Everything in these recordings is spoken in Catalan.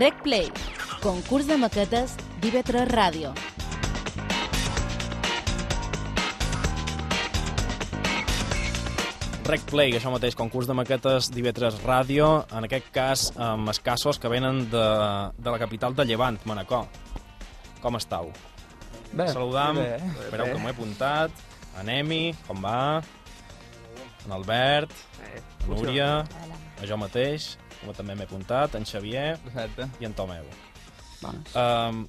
Rec Play, concurs de maquetes d'IV3 Ràdio. Rec Play, això mateix, concurs de maquetes d'IV3 Ràdio, en aquest cas amb escassos que venen de, de la capital de Llevant, Manacor. Com estàu? Bé, Saludam, bé. espereu que m'ho he apuntat, en Emi, com va? En Albert, en Núria, a jo mateix, com també m'he apuntat, en Xavier Perfecte. i en Tomeu. Vamos. Um,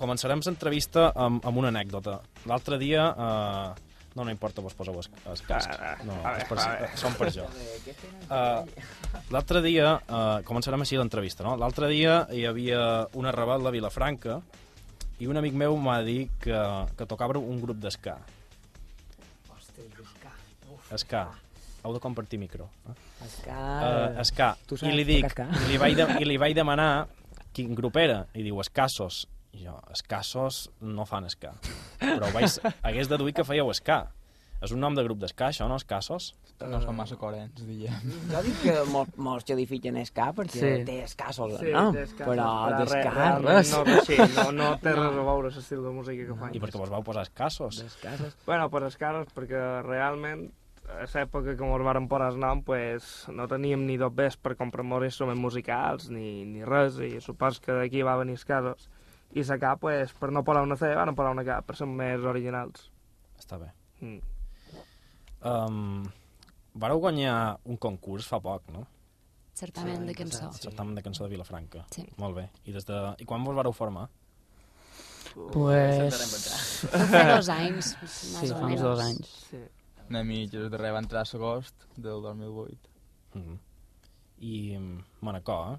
començarem l'entrevista amb, amb una anècdota. L'altre dia... Uh, no, no importa, vos poseu els, els cascs. Ah, ah, No, a és per, són per jo. Uh, L'altre dia, uh, començarem així l'entrevista, no? L'altre dia hi havia una rebel a Vilafranca i un amic meu m'ha dit que, que tocava un grup d'esca. Esca. Heu de compartir micro. Eh? Esca... Uh, esca. tu I saps li dic, i li, vaig de, i li vaig demanar quin grup era, i diu escassos. I jo, escassos no fan esca. Però vaig, hagués deduït que fèieu esca. És un nom de grup d'esca, això, no? Escassos? No són massa coherents, diguem. Jo dic que mol, molts edifiquen esca perquè Sí. té escassos, Sí, no? té escassos, però realment res. No, així, no, no té res a veure l'estil de música que fan. I per què vos vau posar escassos? D'escassos. Bueno, per les cares, perquè realment a l'època que ens varen posar el nom, pues, no teníem ni dos bes per comprar molts instruments musicals, ni, ni res, i supos que d'aquí va venir els casos. I la K, pues, per no posar una C, van posar una K, per ser més originals. Està bé. Mm. Um, vareu guanyar un concurs fa poc, no? Certament de cançó. El certamen de cançó de Vilafranca. Sí. Molt bé. I, des de... I quan vos vareu formar? Pues... Fa dos anys, Sí, més o fa uns menys. dos anys. Sí. Una mitja, el darrer va entrar a l'agost del 2008. Mm -hmm. I mm, Manacor, eh?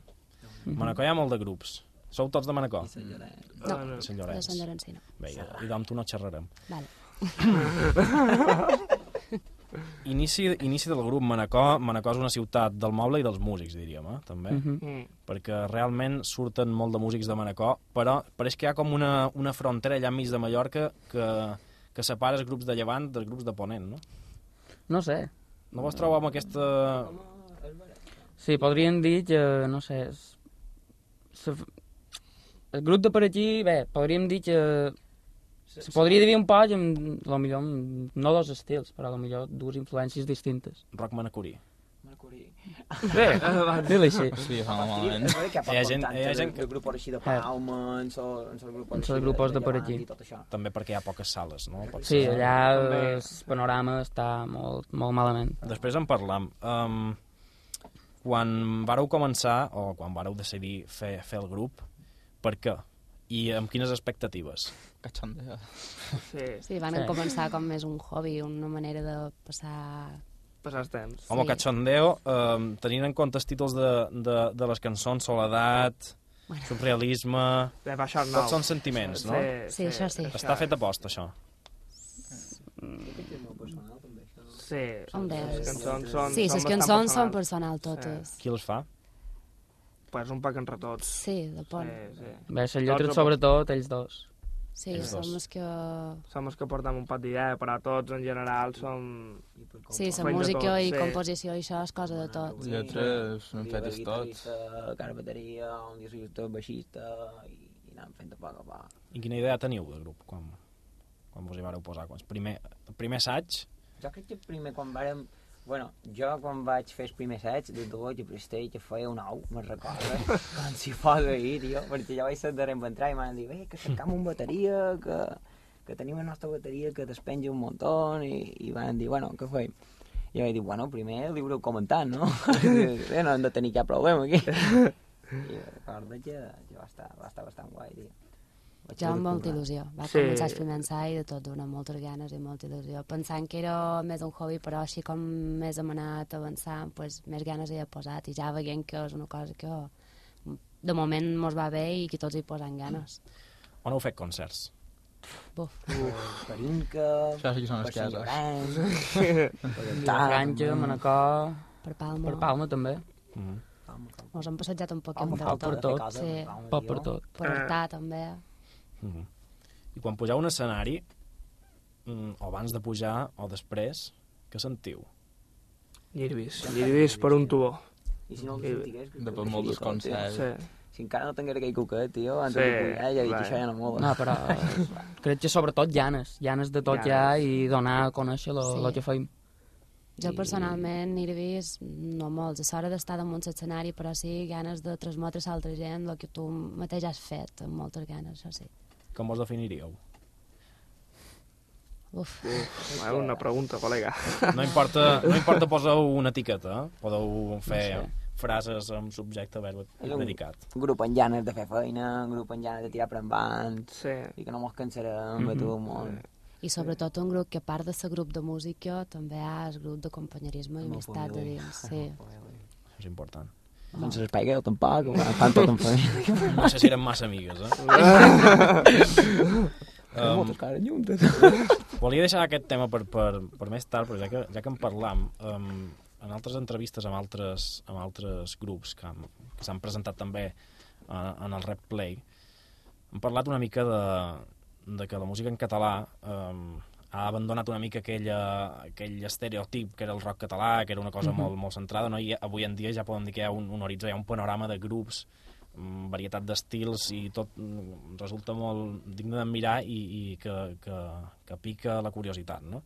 Mhm. Manacor hi ha molt de grups. Sou tots de Manacor? No, Ah, no. De Sant de Llorenç. Sant Llorenç, sí, no. Bé, i, i amb tu no xerrarem. Vale. Inici, inici del grup Manacor. Manacor és una ciutat del moble i dels músics, diríem, eh? també. Mm Mhm. Mm. Perquè realment surten molt de músics de Manacor, però pareix que hi ha com una, una frontera allà enmig de Mallorca que, que separa els grups de Llevant dels grups de Ponent, no? No sé. No vos trobeu amb aquesta... Sí, podríem dir que, no sé... és- se El grup de per aquí, bé, podríem dir que... Se podria dividir un poc amb, amb, no dos estils, però lo millor dues influències distintes. Rock manacorí. Mercuri. Bé, dir-li així. Sí, fa malament. que Hi ha gent- hi ha gent que- El grup així de Palma, en sol, en sol grup En sol grupos de per Llevant aquí. També perquè hi ha poques sales, no? Pot Sí, ser. allà També. el panorama està molt, molt malament. Després en parlam. Um, quan vareu començar, o quan vareu decidir fer, fer el grup, per què? I amb quines expectatives? Cachondeo. Sí, Sí, van Sí. començar com més un hobby, una manera de passar... passar el temps. Home, Sí. cachondeo, um, tenint en compte els títols de, de, de les cançons, soledat, Bueno. surrealisme... Va, això nou. Tots són sentiments, no? Sí, això sí. Està fet a posta, això. Sí, Hombre, les cançons són... Sí, són les cançons són personals. personal totes. Qui els fa? Pues un poc entre tots. Sí, de pont. Sí, sí. Bé, la lletra Tots- sobretot, ells dos. Sí, Ells som els que... Som els que portem un pot d'idea, però tots en general som... Sí, la música tot, i sí. composició i això és cosa de tot. Les lletres són fetes tots. Cara bateria, un dia soy tot baixista i, i anàvem fent a poc a poc. I quina idea teniu de grup? Quan, quan vos hi vareu posar? Quan, primer, el primer assaig? Jo crec que primer quan vàrem... Bueno, jo quan vaig fer el primer set de que prestei que feia un ou, me'n recordo, com si fos ahir, tio, perquè jo vaig ser de entrar i m'han dit, bé, que cercam una bateria, que, que tenim la nostra bateria que despenja un muntó, i, i van dir, bueno, què feim? I vaig dir, bueno, primer li haureu comentat, no? bé, no hem de tenir cap problema aquí. I recordo que, que va, estar, va estar bastant guai, tio. Vaig Jo amb molta il·lusió. Va Sí. començar el primer ensaig de tot d'una moltes ganes i molta il·lusió. Pensant que era més un hobby, però així com més hem anat avançant, pues, més ganes hi he posat. I ja veient que és una cosa que de moment mos va bé i que tots hi posen ganes. On heu fet concerts? Buf. Carinca, Això sí que són les per cases. Granja, Manacor, Per Palma. per Palma també. Mm -hmm. Mos hem passejat un poc amb fa tot. per tot. Sí. Per tot. Per Artà, també. Mm -hmm. I quan pugeu a un escenari, mm, o abans de pujar o després, què sentiu? Llirbis. Llirbis per un tubo. I si no el sentigués... que- Depèn que molt dels concerts. Sí. Si encara no tingués aquell cuquet, tio, antes Sí, de poder, ja dic, clar. això ja no mola. No, però crec que sobretot llanes, llanes de tot ja Llanes. i donar a conèixer lo, Sí. lo que feim. Jo personalment n'he vist no molts, a l'hora d'estar damunt l'escenari, però sí ganes de transmetre a altra gent el que tu mateix has fet, amb moltes ganes, això sí. Com vos definiríeu? Uf, És una pregunta, col·lega. No importa, no importa poseu una etiqueta, eh? podeu fer No sé. frases amb subjecte verb És dedicat. Un grup en ganes de fer feina, un grup en ganes de tirar per endavant, Sí. i que no mos cansarem de tot el món. i sobretot un grup que a part de ser grup de música també hi ha el grup de companyerisme i Amb amistat de dins, sí. És important. No ens espaigueu tampoc, que fan tot en família. No sé si eren massa amigues, eh? Um, moltes cares juntes. volia deixar aquest tema per, per, per més tard, però ja que, ja que en parlam, um, en altres entrevistes amb altres, amb altres grups que, han- que s'han presentat també uh, en el Rap Play, hem parlat una mica de, de que la música en català um, ha abandonat una mica aquella, aquell estereotip que era el rock català, que era una cosa molt, molt centrada, no? i avui en dia ja podem dir que hi ha un, un horitzó, hi ha un panorama de grups mm, varietat d'estils i tot mm, resulta molt digne d'admirar i, i que, que, que pica la curiositat, no?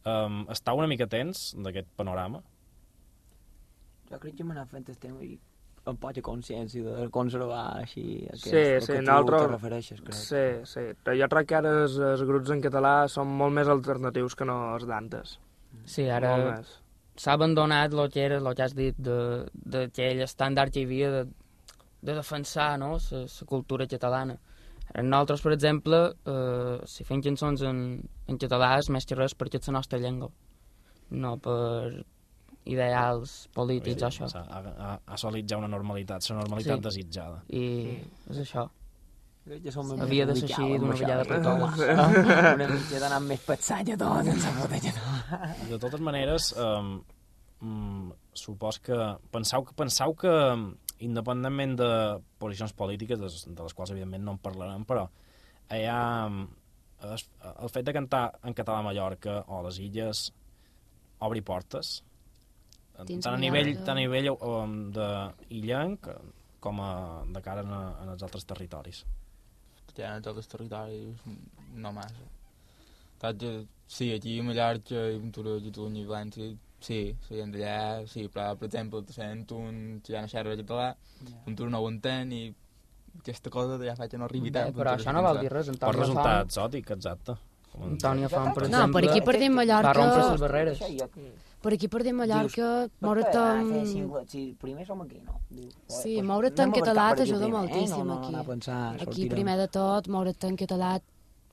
Um, està una mica tens d'aquest panorama? Jo crec que m'ha anat fent el tema i amb poca consciència de conservar així aquest, Sí, el sí, que tu nosaltres- te refereixes, crec. Sí, sí. Però jo crec que ara els, els grups en català són molt més alternatius que no els d'antes. Sí, ara s'ha abandonat el que era, el que has dit, de- d'aquell estàndard que hi havia de, de defensar no? la cultura catalana. Nosaltres, per exemple, eh, si fem cançons en, en català és més que res perquè és la nostra llengua, no per ideals polítics o això. Ha, ha, ha assolit ja una normalitat, la normalitat Sí. desitjada. I és això. Que som Havia de ser així d'una vegada per totes. Una mica d'anar més pensant a tot, sense no. De totes maneres, um, um, supos que pensau, que pensau que independentment de posicions polítiques, de, de les quals evidentment no en parlarem, però hi ha es, el fet de cantar en català a Mallorca o a les illes obri portes Dins tant a nivell, tant a nivell um, de illenc com a, de cara a, a els altres territoris. Ja en els altres territoris no massa. Que Sí, aquí a Mallorca i Ventura, Catalunya i València, sí, la gent d'allà, sí, però, per exemple, te sent un que ja no xerra català, Ventura no ho entén i aquesta cosa ja fa que no arribi Bé, tant. però això no vol dir res. Antònia resultat Font, exòtic, exacte. Antònia Font, per No, exemple, per aquí per dir Mallorca- va rompre les barreres. Per aquí per dir Mallorca, moure't "Per amb... Si primer som aquí, no? Diu, Sí, pues, moure't en català per t'ajuda moltíssim, no, no, aquí. Aquí, primer de tot, moure't en català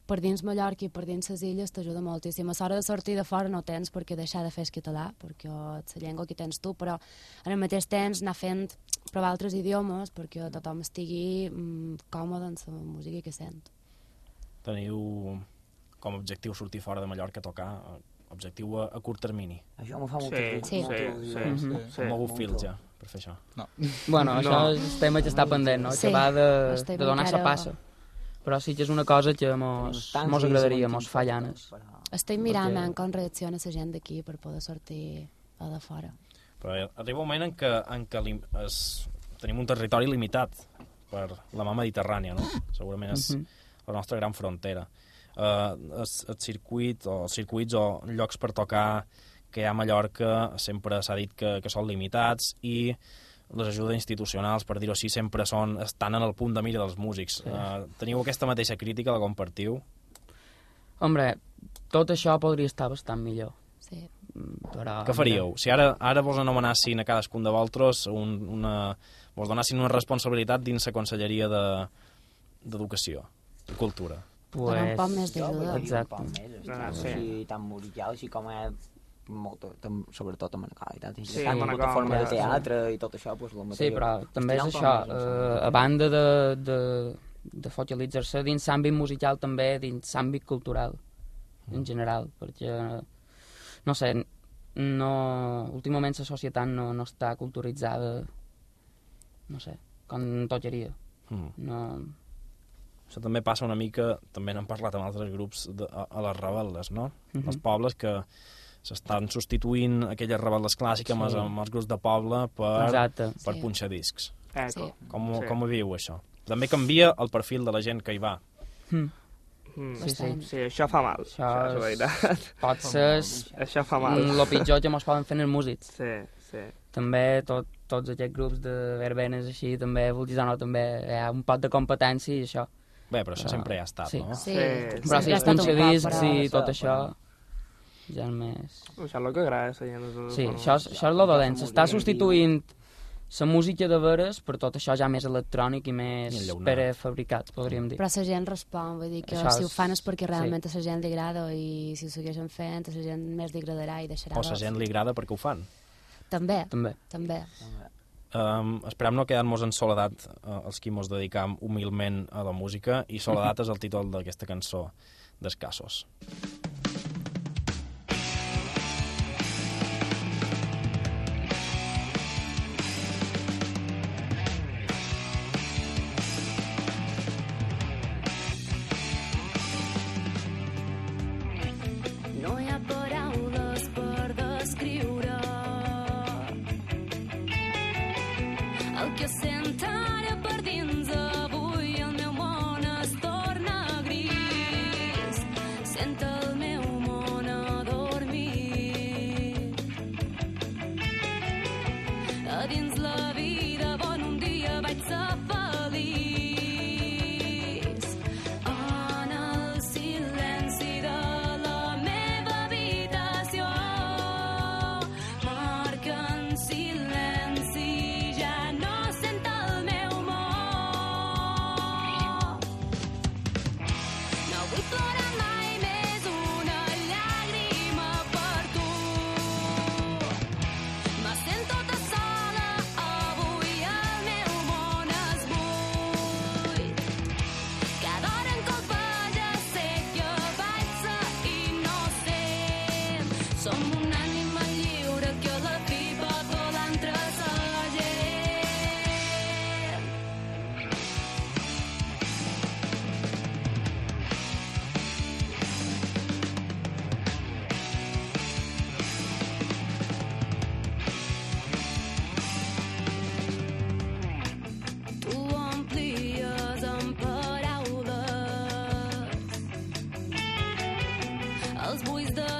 per dins Mallorca i per dins les illes t'ajuda moltíssim. A l'hora de sortir de fora no tens per què deixar de fer el català, perquè és la llengua que tens tu, però en el mateix temps anar fent provar altres idiomes perquè tothom estigui mm, còmode en la música que sent. Teniu com a objectiu sortir fora de Mallorca a tocar, eh, objectiu a, a curt termini. Això m'ho fa molt Sí, sí, sí, sí, Mhm. sí. Sí, Hem mogut fils ja per fer això. Bueno, No. això és el tema que està pendent, no? Sí, que va de, de donar la passa. Però sí que és una cosa que mos, mos agradaria, mos fa llanes. Estic mirant Perquè- en com reacciona la gent d'aquí per poder sortir a de fora. Però arriba un moment en què, en què es, tenim un territori limitat per la mà mediterrània, no? Segurament és Mhm. la nostra gran frontera. Uh, el, el circuit o els circuits o llocs per tocar que hi ha a Mallorca sempre s'ha dit que, que són limitats i les ajudes institucionals, per dir-ho així, sempre són, estan en el punt de mira dels músics. Sí. Uh, teniu aquesta mateixa crítica, la compartiu? Hombre, tot això podria estar bastant millor. Sí. Mm, Però, Què faríeu? Si ara, ara vos anomenassin a cadascun de vosaltres un, una, vos donassin una responsabilitat dins la Conselleria de- d'Educació de i Cultura. Pues, Donar un poc més d'ajuda. Exacte. Ah, sí. Així tan musical, així com és molt, tam, sobretot amb Manacor i tal. Sí, Sí, tant, Manacor, plataforma de teatre i tot això, doncs el mateix. Sí, però també és això, més, em eh, a banda de, de, de focalitzar-se dins l'àmbit musical també dins l'àmbit cultural en general, perquè no sé, no, últimament la societat no, no està culturitzada no sé, com toqueria Mm. no, Això també passa una mica, també n'hem parlat amb altres grups, de, a, a les rebel·les, no? Mhm. Els pobles que s'estan substituint aquelles rebel·les clàssiques amb, els, Sí. amb els grups de poble per, exacte per Sí. punxar discs. Sí. Com, Sí. com ho viu, això? També canvia el perfil de la gent que hi va. Hm. Mm. Sí, sí. Sí, això fa mal. Això Això, és la és- veritat. Pot ser Això fa mal. el pitjor que mos poden fer els músics. Sí, sí. També tot, tots aquests grups de verbenes així, també, vull dir, no, també hi ha un pot de competència i això. Bé, però això Però- sempre hi ha estat, sí. no? Sí, Sí. Però si els estat un poc, punxadiscs però... i tot Això, això, ja és més... Això és el que agrada, la gent. És, Sí, això és, això és lo dolent. S'està substituint la música de veres per tot això ja més electrònic i I més prefabricat, podríem dir. Però la gent respon, vull dir que Això si ho és- fan és perquè sí. realment a la gent li agrada i si ho segueixen fent a la gent més li agradarà i deixarà O a la gent li agrada perquè ho fan. També, També. també. Um, esperem no quedar-nos en soledat uh, els qui mos dedicam humilment a la música i soledat és el títol d'aquesta cançó d'Escassos. No els buits de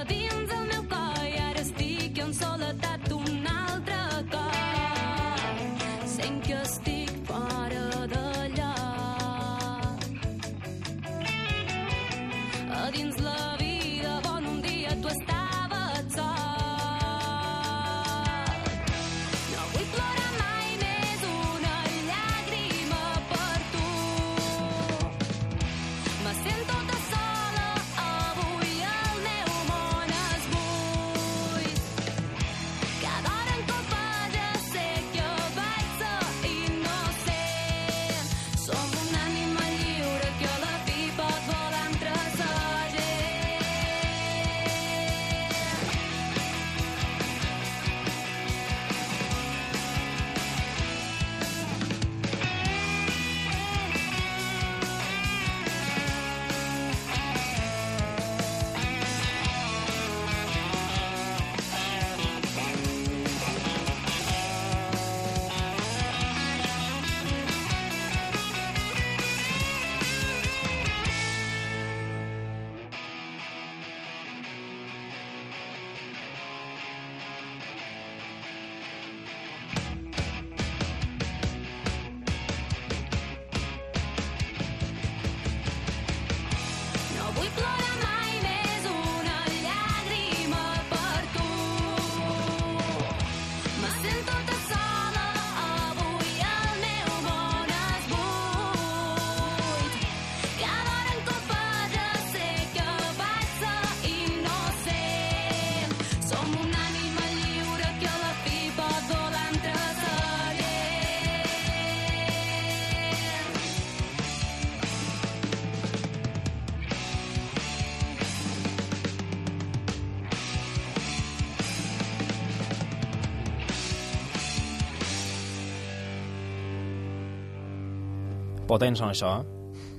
Potents són això, eh?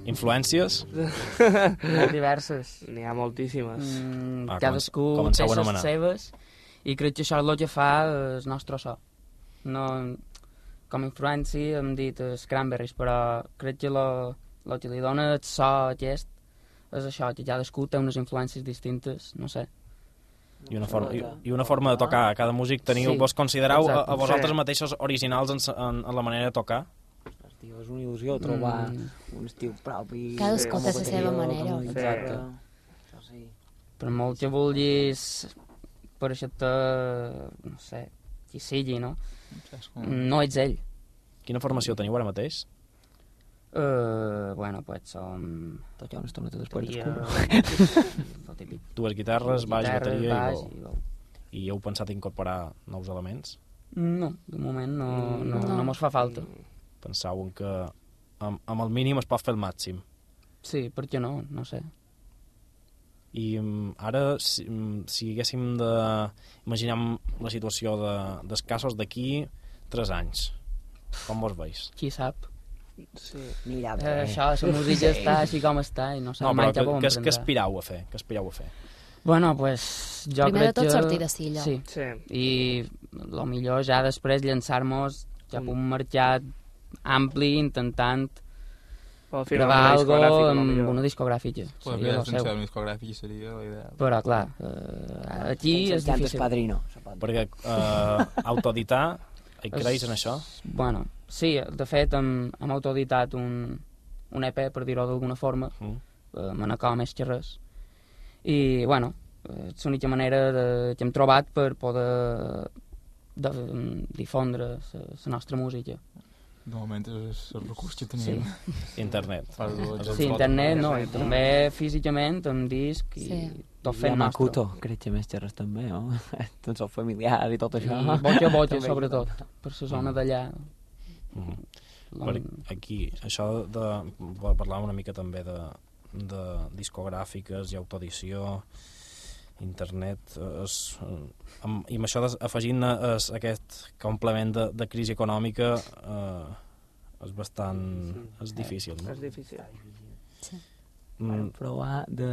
Influències? Molt diverses. N'hi ha moltíssimes. Mm, Ah, cadascú té les seves i crec que això és el que fa el nostre so. No, com a influència hem dit els Cranberries, però crec que lo, lo que li dona el so aquest és això, que cadascú té unes influències distintes, no sé. I una, forma, i, i una forma de tocar. Cada músic teniu... Sí, vos considereu a, exacte. a vosaltres Sí. mateixos originals en, en, en la manera de tocar? Tio, és una il·lusió trobar Mm. un estil propi. Cadascú té a la seva manera. Això sí. Per molt que vulguis per això no sé, qui sigui, no? No ets ell. Quina formació teniu ara mateix? Uh, bueno, pues som... Tot ha una bateria, d'escur. lo típic. Dues guitarres, baix, Guitarra, bateria baix i, i veu. I heu pensat incorporar nous elements? No, de moment no, no, No. no mos fa falta. En que amb, amb el mínim es pot fer el màxim. Sí, per què no? No sé. I mm, ara, si, mm, si haguéssim de... Imaginem la situació de, d'escassos d'aquí 3 anys. Com vos veus? Qui sap? Sí. Anirà Eh, això, la música està així com està i no sé No, mai cap on que, que aspirau a fer? Que aspirau a fer? Bueno, pues, jo Primer de crec tot que... sortir de Silla. Sí, Sí. i el millor ja després llançar-nos cap a Un- un mercat ampli intentant gravar una algo discogràfica, amb una discogràfica. Pues Seria seu. sense un discogràfic seria la idea. Però, clar, eh, aquí és difícil. padrino. Perquè eh, autoeditar, hi creus en això? Bueno, sí, de fet, hem, hem autoeditat un, un EP, per dir-ho d'alguna forma, Mm. eh, Manacor més que res. I, bueno, és l'única manera de, que hem trobat per poder de, difondre la nostra música. De moment és el recurs que Sí, tenim. Internet. Per dur- sí internet, no, i també físicament, amb disc i Sí. tot I fent amb nostre. Makuto, crec que més xerres també, no? Tots els familiars i tot I això. boja boja, També. sobretot, per la zona d'allà. Mm. on- Per aquí, això de... parlar una mica també de, de discogràfiques i autoedició, internet, eh, és, eh, amb, i amb això afegint eh, és, aquest complement de, de crisi econòmica eh, és bastant... és difícil, no? És difícil. Mm, provar de...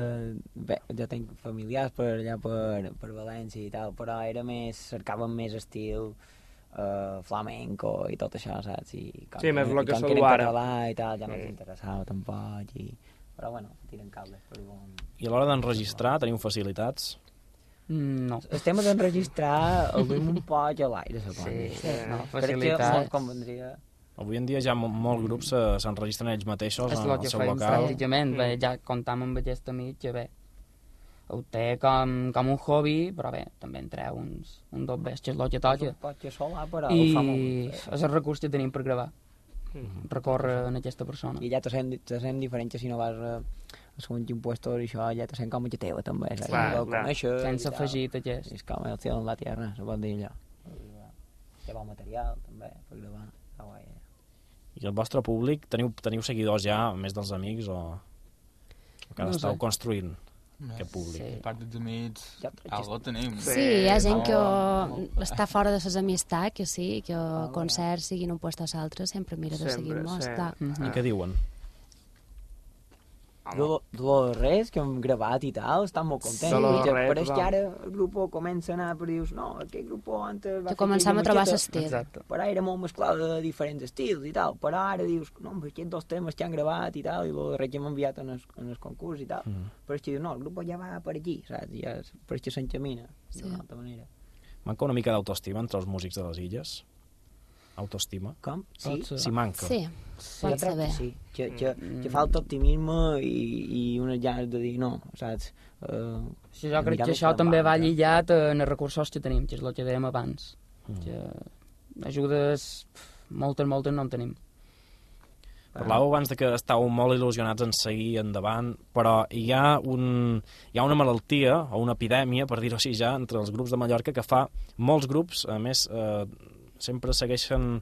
Bé, jo tinc familiars per allà per, per València i tal, però era més... cercaven més estil uh, flamenco i tot això, saps? I com Sí, més i lo que sou ara. català i tal, ja no els Sí. interessava tampoc. I... Però bueno, tiren cables per bon... I a l'hora d'enregistrar teniu facilitats? Mm, No. El tema d'enregistrar el duim un poc a l'aire, dir. Sí, no, Crec que molt convendria... Avui en dia ja mo- molts grups se- s'enregistren ells mateixos És en el el que seu fem local. pràcticament, Mm. bé, ja comptam amb aquest amic que bé, ho té com, com un hobby, però bé, també en treu uns, un dos és el que toca. Pot que sola, però ho fa molt I és el recurs que tenim per gravar, Mm. recórrer en aquesta persona. I ja te sent, te sent diferent que si no vas a, a un impostor i això, ja te sent com a teva també, saps? Clar, No clar. coneixes Sense i tal. afegit aquest. És com el cielo en la tierra, se pot dir allò. Llevar material, també, per gravar. Està guai, eh? I el vostre públic, teniu, teniu seguidors ja, a més dels amics, o, o que No esteu sé. construint Aquest públic? Sí. A part dels amics, que algo tenim. Sí. Sí, hi ha gent que està fora de les amistats, que sí, que concerts siguin un puesto a l'altre, sempre mira de seguir-nos, sí. clar. Mhm. I què diuen? De lo, de lo res que hem gravat i tal, estan molt contents. Lo perquè res, pareix que tothom. ara el grup comença a anar per dius, no, aquest grup antes va Que aquella a trobar l'estil. Però era molt mesclada de diferents estils i tal, però ara dius, no, però aquests dos temes que han gravat i tal, i darrer que hem enviat en el, en el concurs i tal, Mm. però és que dius, no, el grup ja va per aquí, saps? Ja és- per que s'encamina, Sí. d'una altra manera. Manca una mica d'autoestima entre els músics de les illes? Autoestima? Com? Sí? Si manca. Sí, Jo pot crec que sí, que, que, Mm. que falta optimisme i, i unes ganes de dir no, saps? Uh, Sí, jo crec que això també va lligat en els recursos que tenim, que és el que dèiem abans. Mm. Que ajudes, moltes, moltes no en tenim. Parlàveu abans de que estàveu molt il·lusionats en seguir endavant, però hi ha, un, hi ha una malaltia o una epidèmia, per dir-ho així ja, entre els grups de Mallorca que fa molts grups, a més, eh, sempre segueixen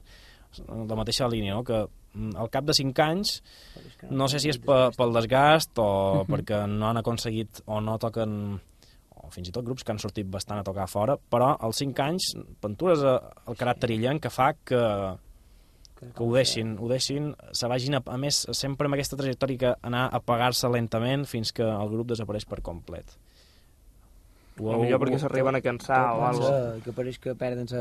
la mateixa línia, no? que mm, al cap de 5 anys, no sé si és pe, pel desgast o perquè no han aconseguit o no toquen o fins i tot grups que han sortit bastant a tocar fora, però als 5 anys Pentures eh, el caràcter illenc que fa que, que ho deixin, ho deixin, se vagin, a, a més, sempre amb aquesta trajectòria que anar a apagar-se lentament fins que el grup desapareix per complet. O millor perquè s'arriben a cansar o pensa Que pareix que perden sa,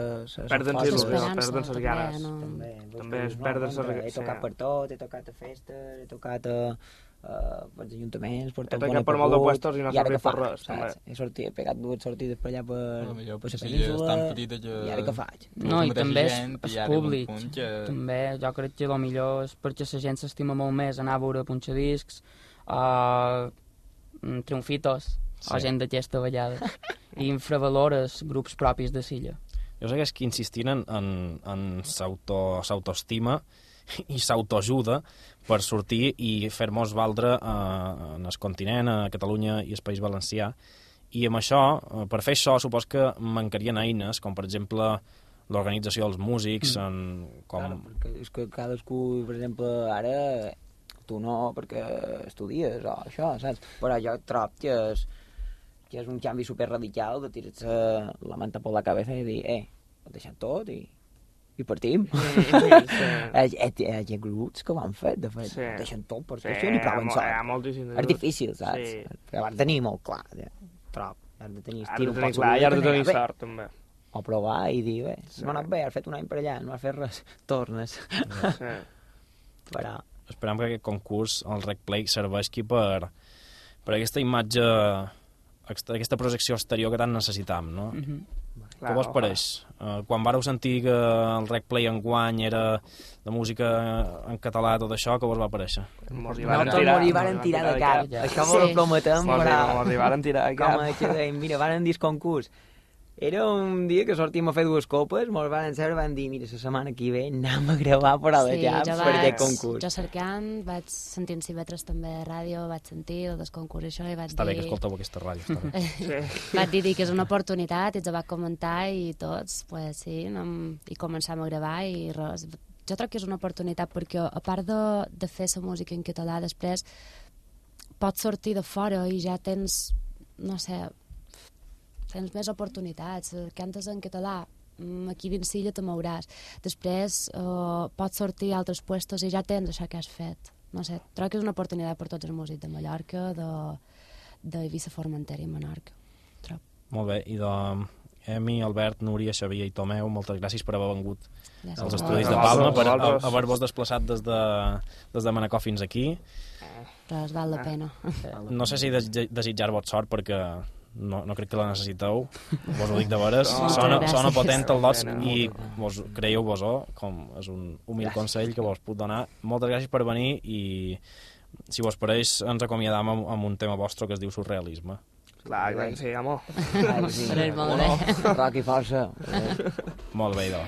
Perden força. L'esperança, perden ses també, ganes. no? També, També és no, perdre sa- compte, He sí. tocat per tot, he tocat a festes, he tocat a, uh, pels ajuntaments, per He tot he per molt de pogut, puestos i no què per res, saps? He, sortit, he pegat dues sortides per allà per, millor per la península, és tan petita que... i ara què faig? No, la i també és, és públic. que- També, jo crec que el millor és perquè la gent s'estima molt més anar a veure punxadiscs, a triomfitos, Sí. o gent d'aquesta vegada, i infravalores grups propis de Silla. Jo segueix que insistint en, en, en s'auto- s'autoestima i s'autoajuda per sortir i fer-nos valdre eh, en el continent, a Catalunya i el País Valencià. I amb això, eh, per fer això, supos que mancarien eines, com per exemple l'organització dels músics, en, com... Claro, perquè és que cadascú, per exemple, ara tu no perquè estudies o això, saps? Però jo trob que és, que és un canvi super radical de tirar-se la manta per la cabeza i dir, eh, ho deixem tot i, i partim. Hi ha, hi ha grups que ho han fet, de fet, Sí. sí. deixen tot per Sí, fer això i hi proven hi ha sort. moltíssims És difícil, saps? Sí. Però has de tenir molt clar, ja. trob. Has de tenir Has estil de un tenir poc clar, i has de tenir sort, també. O provar i dir, bé, Sí. no ha anat bé, has fet un any per allà, no has fet res, tornes. Sí. Però, Esperem que aquest concurs, el Rec Play, serveixi per, per aquesta imatge, aquesta projecció exterior que tant necessitam, no? Mm -hmm. Clar, vos ojalà. pareix? Uh, quan vareu sentir que el Rec Play enguany era de música en català, tot això, què vos va aparèixer? Mos hi no varen tirar, mos hi varen tirar de cap. Això Sí. vos ho prometem, Mos hi- però... mos hi varen tirar de cap. Com que deim, mira, varen dir concurs. Era un dia que sortíem a fer dues copes, mos van seure i van dir, mira, la setmana que ve anem a gravar per a la jam jo per aquest concurs. Jo cercant, vaig sentint cibetres també a ràdio, vaig sentir el concurs i això i vaig Està bé dir... que escolteu aquesta ràdio, està bé. Sí. vaig dir que és una oportunitat i ens va comentar i tots, pues, sí, anem, i començam a gravar i res. Jo crec que és una oportunitat perquè a part de, de fer la música en català després pots sortir de fora i ja tens, no sé, tens més oportunitats. Eh, Cantes en català, mm, aquí dins Silla te mouràs. Després eh, pots sortir a altres puestos i ja tens això que has fet. No sé, trobo que és una oportunitat per tots els músics de Mallorca, de, d'Eivissa, Formentera i Menorca. Trob. Molt bé, i de Emi, Albert, Núria, Xavier i Tomeu, moltes gràcies per haver vengut Gràcies als a estudis de Palma, per haver-vos desplaçat des de, des de Manacor fins aquí. Res, val la pena. No sé si des desitjar-vos sort, perquè no, no crec que la necessiteu, vos ho dic de veres. No, sona, gràcies. sona potent el dots Pena, i molta vos creieu-vos-ho, com és un humil consell que vos puc donar. Moltes gràcies per venir i si vos pareix ens acomiadam amb, amb un tema vostre que es diu surrealisme. Clar, clar que sí, amor. Sí. Molt bé. Rock i força. Molt bé, idò.